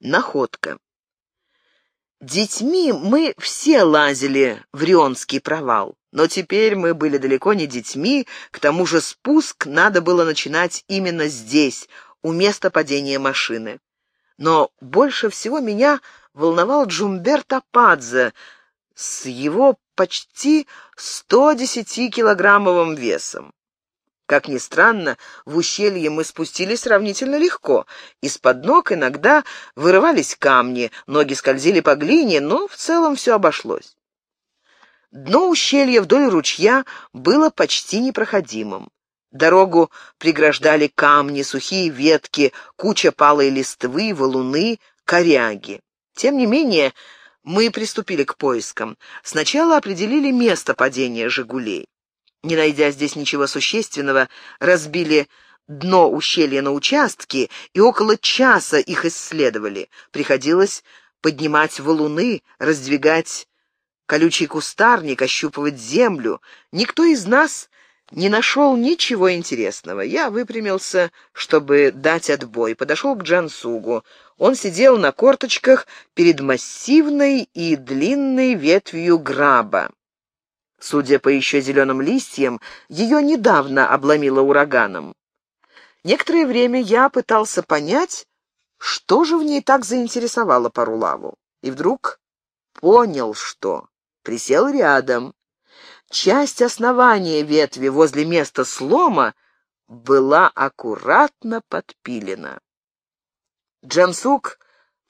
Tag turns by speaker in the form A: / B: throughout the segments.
A: Находка. Детьми мы все лазили в Рионский провал, но теперь мы были далеко не детьми, к тому же спуск надо было начинать именно здесь, у места падения машины. Но больше всего меня волновал Джумберто Падзе с его почти 110-килограммовым весом. Как ни странно, в ущелье мы спустились сравнительно легко. Из-под ног иногда вырывались камни, ноги скользили по глине, но в целом все обошлось. Дно ущелья вдоль ручья было почти непроходимым. Дорогу преграждали камни, сухие ветки, куча палой листвы, валуны, коряги. Тем не менее, мы приступили к поискам. Сначала определили место падения «Жигулей». Не найдя здесь ничего существенного, разбили дно ущелья на участки и около часа их исследовали. Приходилось поднимать валуны, раздвигать колючий кустарник, ощупывать землю. Никто из нас не нашел ничего интересного. Я выпрямился, чтобы дать отбой, подошел к Джансугу. Он сидел на корточках перед массивной и длинной ветвью граба. Судя по еще зеленым листьям, ее недавно обломило ураганом. Некоторое время я пытался понять, что же в ней так заинтересовало Парулаву. И вдруг понял, что. Присел рядом. Часть основания ветви возле места слома была аккуратно подпилена. Джансук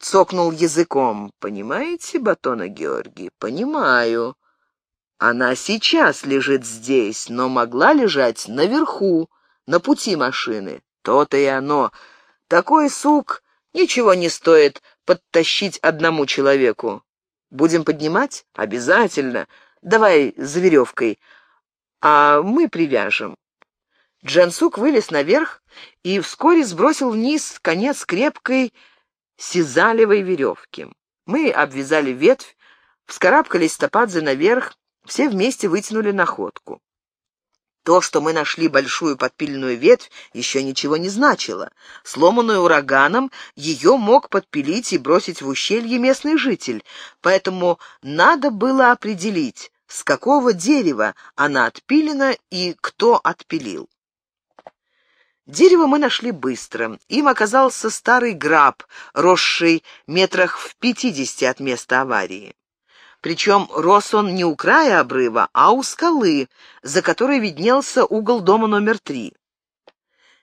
A: цокнул языком. «Понимаете, Батона Георгий, понимаю. Она сейчас лежит здесь, но могла лежать наверху, на пути машины. То-то и оно. Такой сук ничего не стоит подтащить одному человеку. Будем поднимать? Обязательно. Давай за веревкой, а мы привяжем. Джансук вылез наверх и вскоре сбросил вниз конец крепкой сизалевой веревки. Мы обвязали ветвь, вскарабкались стопадзе наверх, все вместе вытянули находку. То, что мы нашли большую подпиленную ветвь, еще ничего не значило. Сломанную ураганом, ее мог подпилить и бросить в ущелье местный житель, поэтому надо было определить, с какого дерева она отпилена и кто отпилил. Дерево мы нашли быстро. Им оказался старый граб, росший метрах в пятидесяти от места аварии. Причем рос он не у края обрыва, а у скалы, за которой виднелся угол дома номер три.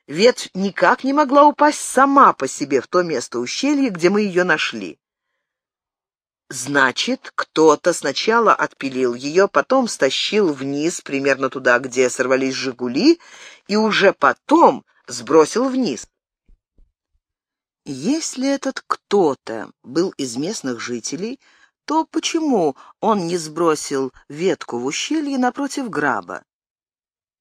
A: Ветвь никак не могла упасть сама по себе в то место ущелья, где мы ее нашли. Значит, кто-то сначала отпилил ее, потом стащил вниз, примерно туда, где сорвались «Жигули», и уже потом сбросил вниз. Если этот кто-то был из местных жителей, то почему он не сбросил ветку в ущелье напротив граба?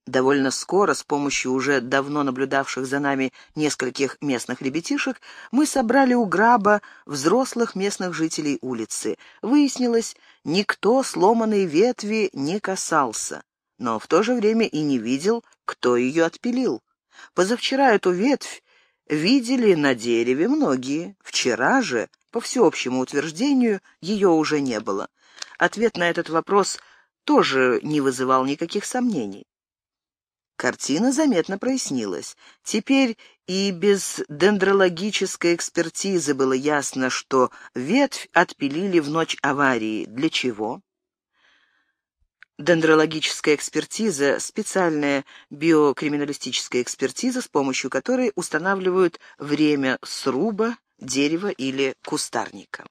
A: Довольно скоро, с помощью уже давно наблюдавших за нами нескольких местных ребятишек, мы собрали у граба взрослых местных жителей улицы. Выяснилось, никто сломанной ветви не касался, но в то же время и не видел, кто ее отпилил. Позавчера эту ветвь видели на дереве многие, вчера же по всеобщему утверждению, ее уже не было. Ответ на этот вопрос тоже не вызывал никаких сомнений. Картина заметно прояснилась. Теперь и без дендрологической экспертизы было ясно, что ветвь отпилили в ночь аварии. Для чего? Дендрологическая экспертиза – специальная биокриминалистическая экспертиза, с помощью которой устанавливают время сруба, дерева или кустарника.